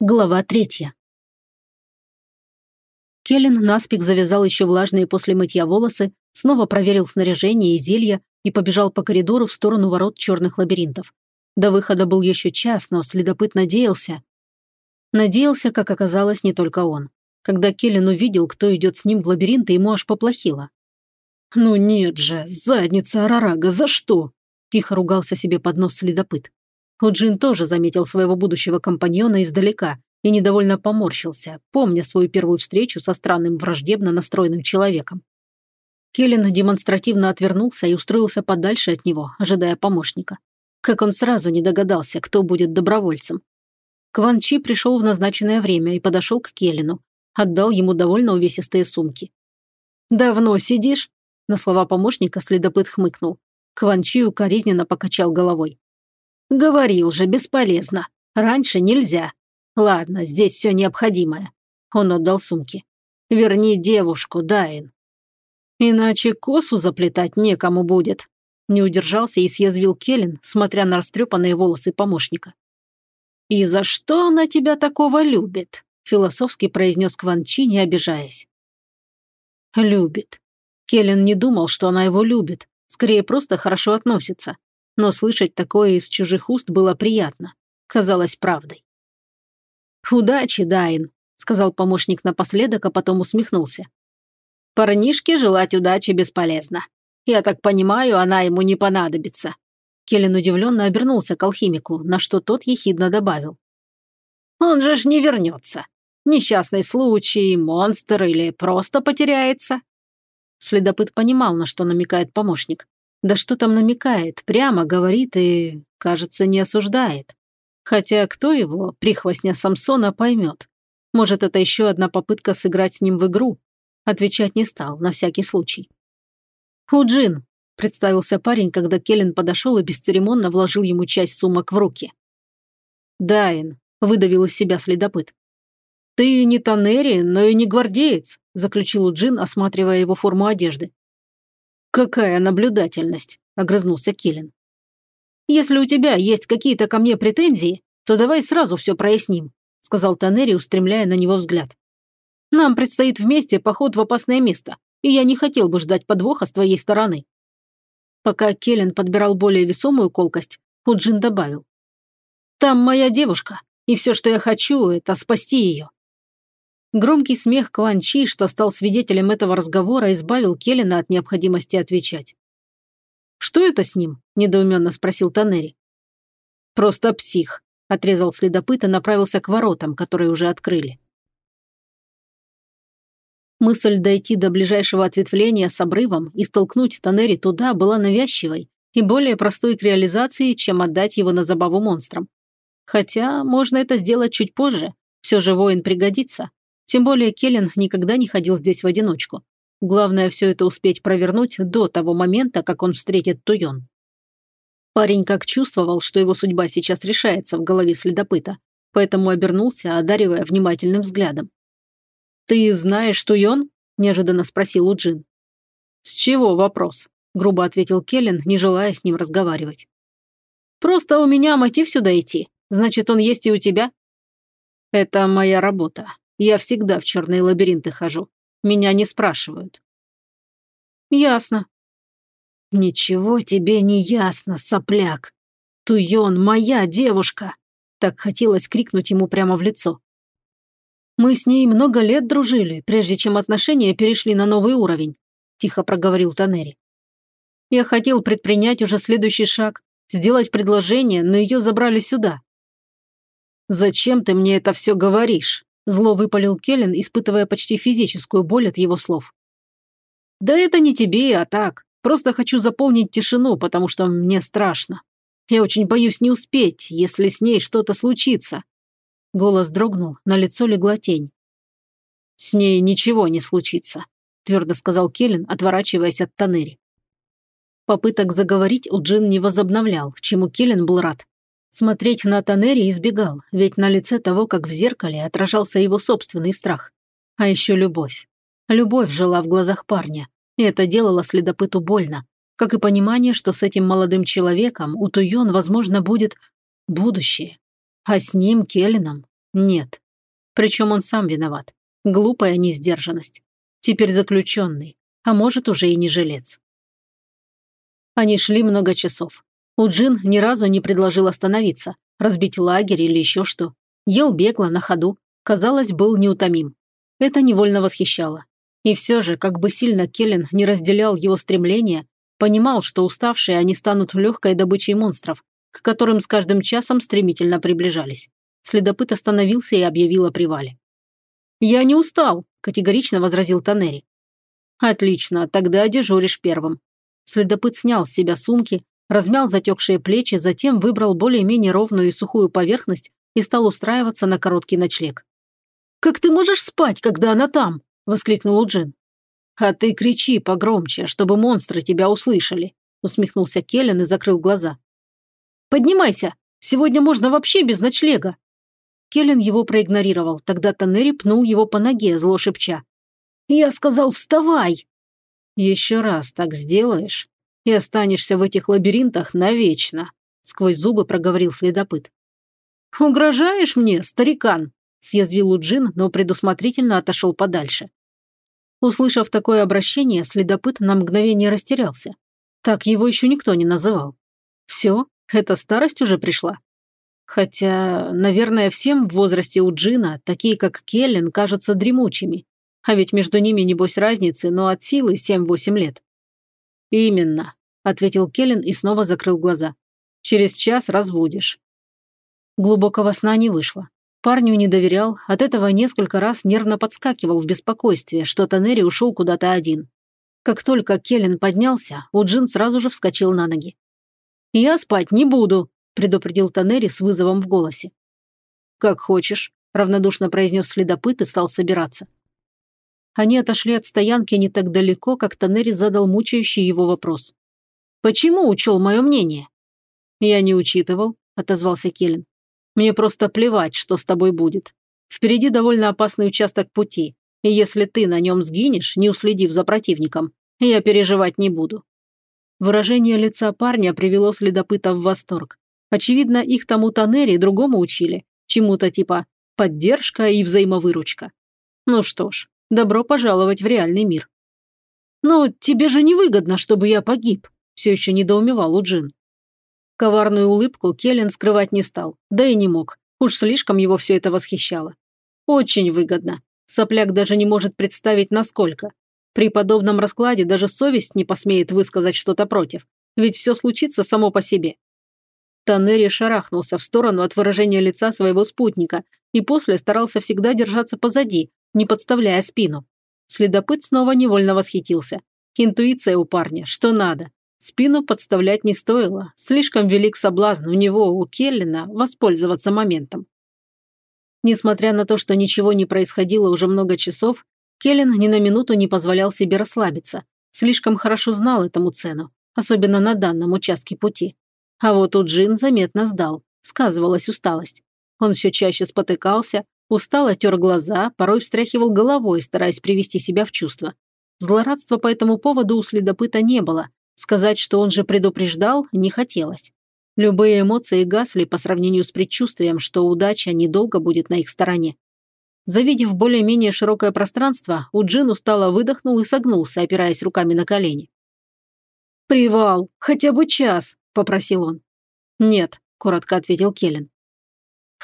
Глава третья. Келлен наспех завязал еще влажные после мытья волосы, снова проверил снаряжение и зелья и побежал по коридору в сторону ворот черных лабиринтов. До выхода был еще час, но следопыт надеялся. Надеялся, как оказалось, не только он. Когда Келлен увидел, кто идет с ним в лабиринты, ему аж поплохело. «Ну нет же, задница Арарага, за что?» – тихо ругался себе под нос следопыт. Уджин тоже заметил своего будущего компаньона издалека и недовольно поморщился, помня свою первую встречу со странным враждебно настроенным человеком. Келлен демонстративно отвернулся и устроился подальше от него, ожидая помощника. Как он сразу не догадался, кто будет добровольцем. Кван Чи пришел в назначенное время и подошел к Келлену, отдал ему довольно увесистые сумки. «Давно сидишь?» На слова помощника следопыт хмыкнул. Кван Чи укоризненно покачал головой. Говорил же, бесполезно. Раньше нельзя. Ладно, здесь все необходимое. Он отдал сумки. Верни девушку, Дайн. Иначе косу заплетать некому будет. Не удержался и съязвил Келлен, смотря на растрепанные волосы помощника. «И за что она тебя такого любит?» философски произнес Кванчи, не обижаясь. «Любит». Келлен не думал, что она его любит, скорее просто хорошо относится но слышать такое из чужих уст было приятно. Казалось правдой. «Удачи, Дайн», – сказал помощник напоследок, а потом усмехнулся. «Парнишке желать удачи бесполезно. Я так понимаю, она ему не понадобится». Келлен удивленно обернулся к алхимику, на что тот ехидно добавил. «Он же ж не вернется. Несчастный случай, монстр или просто потеряется». Следопыт понимал, на что намекает помощник, да что там намекает, прямо говорит и, кажется, не осуждает. Хотя кто его, прихвостня Самсона, поймет? Может, это еще одна попытка сыграть с ним в игру? Отвечать не стал, на всякий случай. «Уджин», – представился парень, когда Келлен подошел и бесцеремонно вложил ему часть сумок в руки. «Дайн», – выдавил из себя следопыт. «Ты не Танери, но и не гвардеец», – заключил Уджин, осматривая его форму одежды. «Какая наблюдательность!» – огрызнулся Киллин. «Если у тебя есть какие-то ко мне претензии, то давай сразу все проясним», – сказал Танери, устремляя на него взгляд. «Нам предстоит вместе поход в опасное место, и я не хотел бы ждать подвоха с твоей стороны». Пока Келлен подбирал более весомую колкость, Худжин добавил. «Там моя девушка, и все, что я хочу, это спасти ее. Громкий смех Кванчи, что стал свидетелем этого разговора, избавил Келлина от необходимости отвечать. «Что это с ним?» – недоуменно спросил Танери. «Просто псих», – отрезал следопыт и направился к воротам, которые уже открыли. Мысль дойти до ближайшего ответвления с обрывом и столкнуть Танери туда была навязчивой и более простой к реализации, чем отдать его на забаву монстрам. Хотя можно это сделать чуть позже, все же воин пригодится, тем более Келлен никогда не ходил здесь в одиночку. Главное все это успеть провернуть до того момента, как он встретит Туйон. Парень как чувствовал, что его судьба сейчас решается в голове следопыта, поэтому обернулся, одаривая внимательным взглядом. «Ты знаешь Туйон?» – неожиданно спросил Уджин. «С чего вопрос?» – грубо ответил Келлен, не желая с ним разговаривать. «Просто у меня мотив сюда идти. Значит, он есть и у тебя?» «Это моя работа. Я всегда в черные лабиринты хожу. Меня не спрашивают». «Ясно». «Ничего тебе не ясно, сопляк. Туйон моя девушка!» Так хотелось крикнуть ему прямо в лицо. «Мы с ней много лет дружили, прежде чем отношения перешли на новый уровень», тихо проговорил Танери. «Я хотел предпринять уже следующий шаг, сделать предложение, но ее забрали сюда». «Зачем ты мне это все говоришь?» Зло выпалил Келлен, испытывая почти физическую боль от его слов. «Да это не тебе, а так. Просто хочу заполнить тишину, потому что мне страшно. Я очень боюсь не успеть, если с ней что-то случится». Голос дрогнул, на лицо легла тень. «С ней ничего не случится», – твердо сказал Келлен, отворачиваясь от Танери. Попыток заговорить у Джин не возобновлял, чему Келлен был рад. Смотреть на Танери избегал, ведь на лице того, как в зеркале, отражался его собственный страх. А еще любовь. Любовь жила в глазах парня, и это делало следопыту больно, как и понимание, что с этим молодым человеком у Туйон, возможно, будет будущее. А с ним, Келлином, Нет. Причем он сам виноват. Глупая несдержанность. Теперь заключенный, а может уже и не жилец. Они шли много часов. Уджин ни разу не предложил остановиться, разбить лагерь или еще что. Ел бегло, на ходу. Казалось, был неутомим. Это невольно восхищало. И все же, как бы сильно Келлен не разделял его стремления, понимал, что уставшие они станут легкой добычей монстров, к которым с каждым часом стремительно приближались. Следопыт остановился и объявил о привале. «Я не устал», – категорично возразил Танери. «Отлично, тогда дежуришь первым». Следопыт снял с себя сумки, размял затекшие плечи, затем выбрал более-менее ровную и сухую поверхность и стал устраиваться на короткий ночлег. «Как ты можешь спать, когда она там?» – воскликнул Уджин. «А ты кричи погромче, чтобы монстры тебя услышали», – усмехнулся Келлен и закрыл глаза. «Поднимайся! Сегодня можно вообще без ночлега!» Келлен его проигнорировал, тогда Танери пнул его по ноге, зло шепча. «Я сказал, вставай!» «Еще раз так сделаешь, и останешься в этих лабиринтах навечно», сквозь зубы проговорил следопыт. «Угрожаешь мне, старикан?» съязвил Луджин, но предусмотрительно отошел подальше. Услышав такое обращение, следопыт на мгновение растерялся. Так его еще никто не называл. Все, эта старость уже пришла. Хотя, наверное, всем в возрасте у Джина, такие как Келлен, кажутся дремучими. А ведь между ними, небось, разницы, но от силы 7-8 лет. «Именно», – ответил Келлен и снова закрыл глаза. «Через час разбудишь». Глубокого сна не вышло. Парню не доверял, от этого несколько раз нервно подскакивал в беспокойстве, что Танери ушел куда-то один. Как только Келлен поднялся, Уджин сразу же вскочил на ноги. «Я спать не буду», – предупредил Танери с вызовом в голосе. «Как хочешь», – равнодушно произнес следопыт и стал собираться. Они отошли от стоянки не так далеко, как Танери задал мучающий его вопрос. «Почему учел мое мнение?» «Я не учитывал», – отозвался Келлен. Мне просто плевать, что с тобой будет. Впереди довольно опасный участок пути, и если ты на нем сгинешь, не уследив за противником, я переживать не буду». Выражение лица парня привело следопыта в восторг. Очевидно, их тому Танери другому учили, чему-то типа поддержка и взаимовыручка. Ну что ж, добро пожаловать в реальный мир. «Но тебе же невыгодно, чтобы я погиб», – все еще недоумевал Уджин. Коварную улыбку Келлен скрывать не стал, да и не мог. Уж слишком его все это восхищало. Очень выгодно. Сопляк даже не может представить, насколько. При подобном раскладе даже совесть не посмеет высказать что-то против, ведь все случится само по себе. Танери шарахнулся в сторону от выражения лица своего спутника и после старался всегда держаться позади, не подставляя спину. Следопыт снова невольно восхитился. Интуиция у парня, что надо. Спину подставлять не стоило, слишком велик соблазн у него, у Келлина, воспользоваться моментом. Несмотря на то, что ничего не происходило уже много часов, Келлен ни на минуту не позволял себе расслабиться. Слишком хорошо знал этому цену, особенно на данном участке пути. А вот у Джин заметно сдал, сказывалась усталость. Он все чаще спотыкался, устало тер глаза, порой встряхивал головой, стараясь привести себя в чувство. Злорадства по этому поводу у следопыта не было, Сказать, что он же предупреждал, не хотелось. Любые эмоции гасли по сравнению с предчувствием, что удача недолго будет на их стороне. Завидев более-менее широкое пространство, Уджин устало выдохнул и согнулся, опираясь руками на колени. «Привал! Хотя бы час!» – попросил он. «Нет», – коротко ответил Келлен.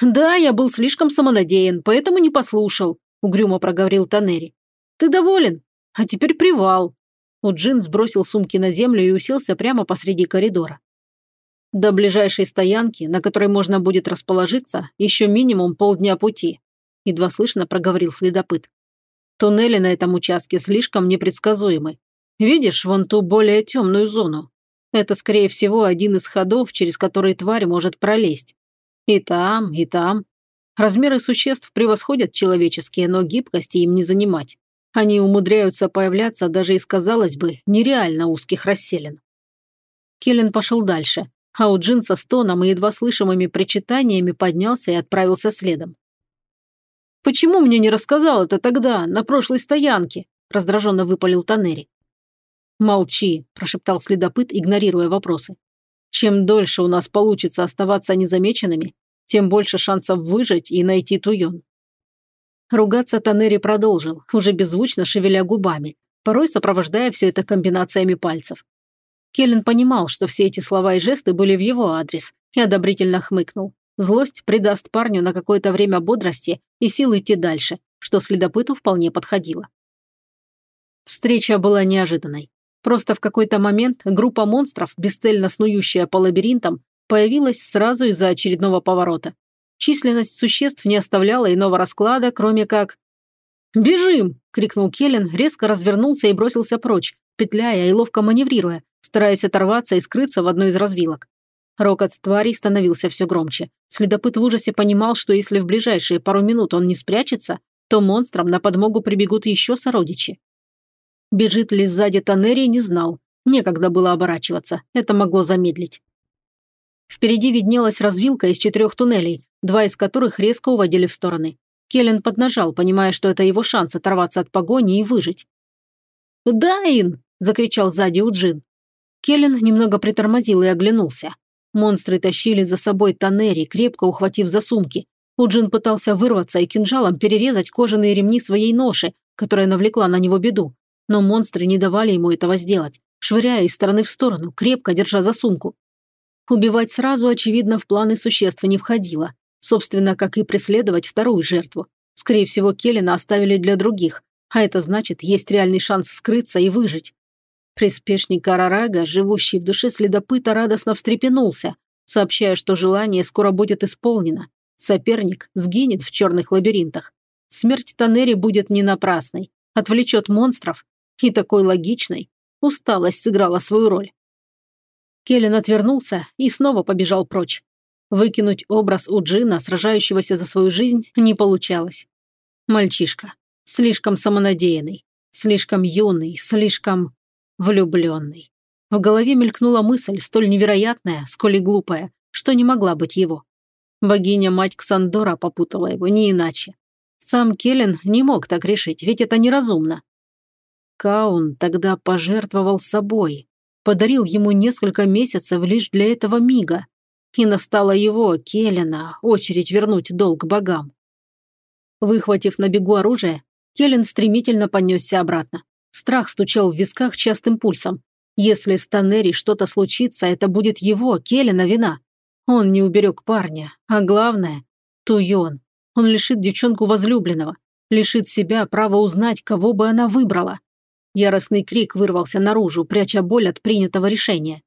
«Да, я был слишком самонадеян, поэтому не послушал», – угрюмо проговорил Танери. «Ты доволен? А теперь привал. Уджин сбросил сумки на землю и уселся прямо посреди коридора. До ближайшей стоянки, на которой можно будет расположиться, еще минимум полдня пути, едва слышно проговорил следопыт. Туннели на этом участке слишком непредсказуемы. Видишь вон ту более темную зону? Это, скорее всего, один из ходов, через который тварь может пролезть. И там, и там. Размеры существ превосходят человеческие, но гибкости им не занимать. Они умудряются появляться даже из, казалось бы, нереально узких расселин. Келлен пошел дальше, а у Джин со стоном и едва слышимыми причитаниями поднялся и отправился следом. «Почему мне не рассказал это тогда, на прошлой стоянке?» – раздраженно выпалил Танери. «Молчи», – прошептал следопыт, игнорируя вопросы. «Чем дольше у нас получится оставаться незамеченными, тем больше шансов выжить и найти Туйон. Ругаться Танери продолжил, уже беззвучно шевеля губами, порой сопровождая все это комбинациями пальцев. Келлен понимал, что все эти слова и жесты были в его адрес, и одобрительно хмыкнул. Злость придаст парню на какое-то время бодрости и сил идти дальше, что следопыту вполне подходило. Встреча была неожиданной. Просто в какой-то момент группа монстров, бесцельно снующая по лабиринтам, появилась сразу из-за очередного поворота. Численность существ не оставляла иного расклада, кроме как... «Бежим!» – крикнул Келлен, резко развернулся и бросился прочь, петляя и ловко маневрируя, стараясь оторваться и скрыться в одной из развилок. Рокот тварей становился все громче. Следопыт в ужасе понимал, что если в ближайшие пару минут он не спрячется, то монстрам на подмогу прибегут еще сородичи. Бежит ли сзади Танери, не знал. Некогда было оборачиваться, это могло замедлить. Впереди виднелась развилка из четырех туннелей, два из которых резко уводили в стороны. Келлен поднажал, понимая, что это его шанс оторваться от погони и выжить. «Дайн!» – закричал сзади Уджин. Келлен немного притормозил и оглянулся. Монстры тащили за собой Танери, крепко ухватив за сумки. Уджин пытался вырваться и кинжалом перерезать кожаные ремни своей ноши, которая навлекла на него беду. Но монстры не давали ему этого сделать, швыряя из стороны в сторону, крепко держа за сумку. Убивать сразу, очевидно, в планы существа не входило. Собственно, как и преследовать вторую жертву. Скорее всего, Келлина оставили для других, а это значит, есть реальный шанс скрыться и выжить. Приспешник Арарага, живущий в душе следопыта, радостно встрепенулся, сообщая, что желание скоро будет исполнено. Соперник сгинет в черных лабиринтах. Смерть Танери будет не напрасной, отвлечет монстров. И такой логичной. Усталость сыграла свою роль. Келлен отвернулся и снова побежал прочь. Выкинуть образ у Джина, сражающегося за свою жизнь, не получалось. Мальчишка. Слишком самонадеянный. Слишком юный, слишком влюбленный. В голове мелькнула мысль, столь невероятная, сколь и глупая, что не могла быть его. Богиня-мать Ксандора попутала его, не иначе. Сам Келлен не мог так решить, ведь это неразумно. Каун тогда пожертвовал собой, подарил ему несколько месяцев лишь для этого мига. И настала его, Келлена, очередь вернуть долг богам. Выхватив на бегу оружие, Келлен стремительно понесся обратно. Страх стучал в висках частым пульсом. Если с Танери что-то случится, это будет его, Келлина, вина. Он не уберег парня, а главное – Туйон. Он лишит девчонку возлюбленного, лишит себя права узнать, кого бы она выбрала. Яростный крик вырвался наружу, пряча боль от принятого решения.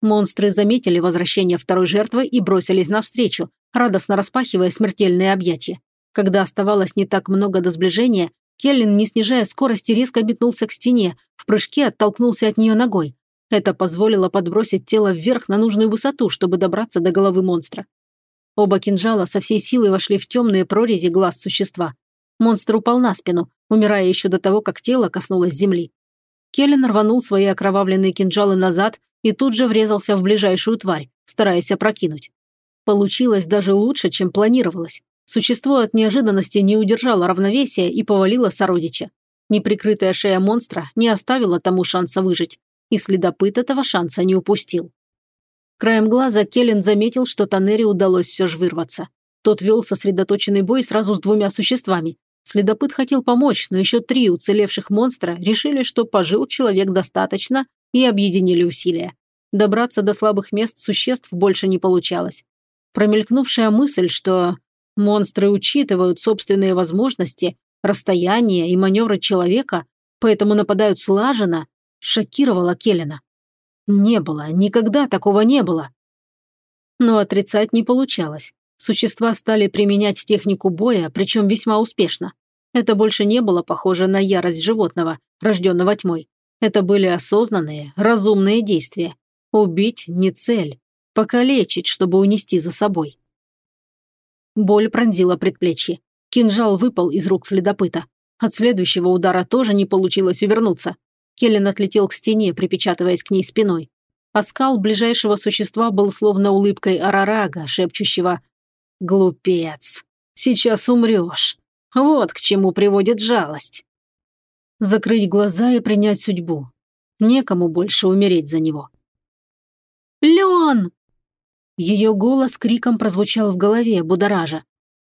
Монстры заметили возвращение второй жертвы и бросились навстречу, радостно распахивая смертельные объятия. Когда оставалось не так много до сближения, Келлин, не снижая скорости, резко метнулся к стене, в прыжке оттолкнулся от нее ногой. Это позволило подбросить тело вверх на нужную высоту, чтобы добраться до головы монстра. Оба кинжала со всей силы вошли в темные прорези глаз существа. Монстр упал на спину, умирая еще до того, как тело коснулось земли. Келлен рванул свои окровавленные кинжалы назад и тут же врезался в ближайшую тварь, стараясь опрокинуть. Получилось даже лучше, чем планировалось. Существо от неожиданности не удержало равновесия и повалило сородича. Неприкрытая шея монстра не оставила тому шанса выжить, и следопыт этого шанса не упустил. Краем глаза Келлен заметил, что Танери удалось все же вырваться. Тот вел сосредоточенный бой сразу с двумя существами. Следопыт хотел помочь, но еще три уцелевших монстра решили, что пожил человек достаточно и объединили усилия. Добраться до слабых мест существ больше не получалось. Промелькнувшая мысль, что Монстры учитывают собственные возможности, расстояние и маневры человека, поэтому нападают слаженно, шокировала Келлина. Не было, никогда такого не было. Но отрицать не получалось. Существа стали применять технику боя, причем весьма успешно. Это больше не было похоже на ярость животного, рожденного тьмой. Это были осознанные, разумные действия. Убить не цель, покалечить, чтобы унести за собой. Боль пронзила предплечье. Кинжал выпал из рук следопыта. От следующего удара тоже не получилось увернуться. Келлен отлетел к стене, припечатываясь к ней спиной. Оскал ближайшего существа был словно улыбкой Арарага, шепчущего «Глупец! Сейчас умрешь! Вот к чему приводит жалость!» Закрыть глаза и принять судьбу. Некому больше умереть за него. «Лен!» Ее голос криком прозвучал в голове, будоража.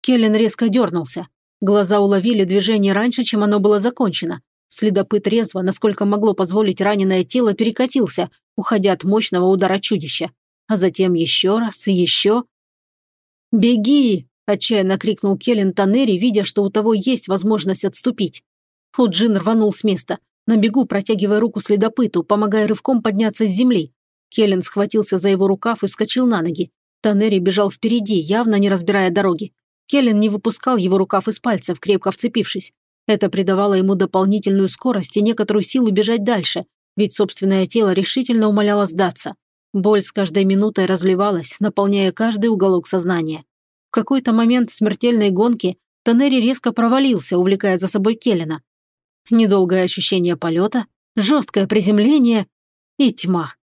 Келлен резко дернулся. Глаза уловили движение раньше, чем оно было закончено. Следопыт резво, насколько могло позволить раненое тело, перекатился, уходя от мощного удара чудища. А затем еще раз и еще. «Беги!» – отчаянно крикнул Келлен Танери, видя, что у того есть возможность отступить. Худжин рванул с места, на бегу протягивая руку следопыту, помогая рывком подняться с земли. Келлен схватился за его рукав и вскочил на ноги. Танери бежал впереди, явно не разбирая дороги. Келлен не выпускал его рукав из пальцев, крепко вцепившись. Это придавало ему дополнительную скорость и некоторую силу бежать дальше, ведь собственное тело решительно умоляло сдаться. Боль с каждой минутой разливалась, наполняя каждый уголок сознания. В какой-то момент смертельной гонки Танери резко провалился, увлекая за собой Келлена. Недолгое ощущение полета, жесткое приземление и тьма.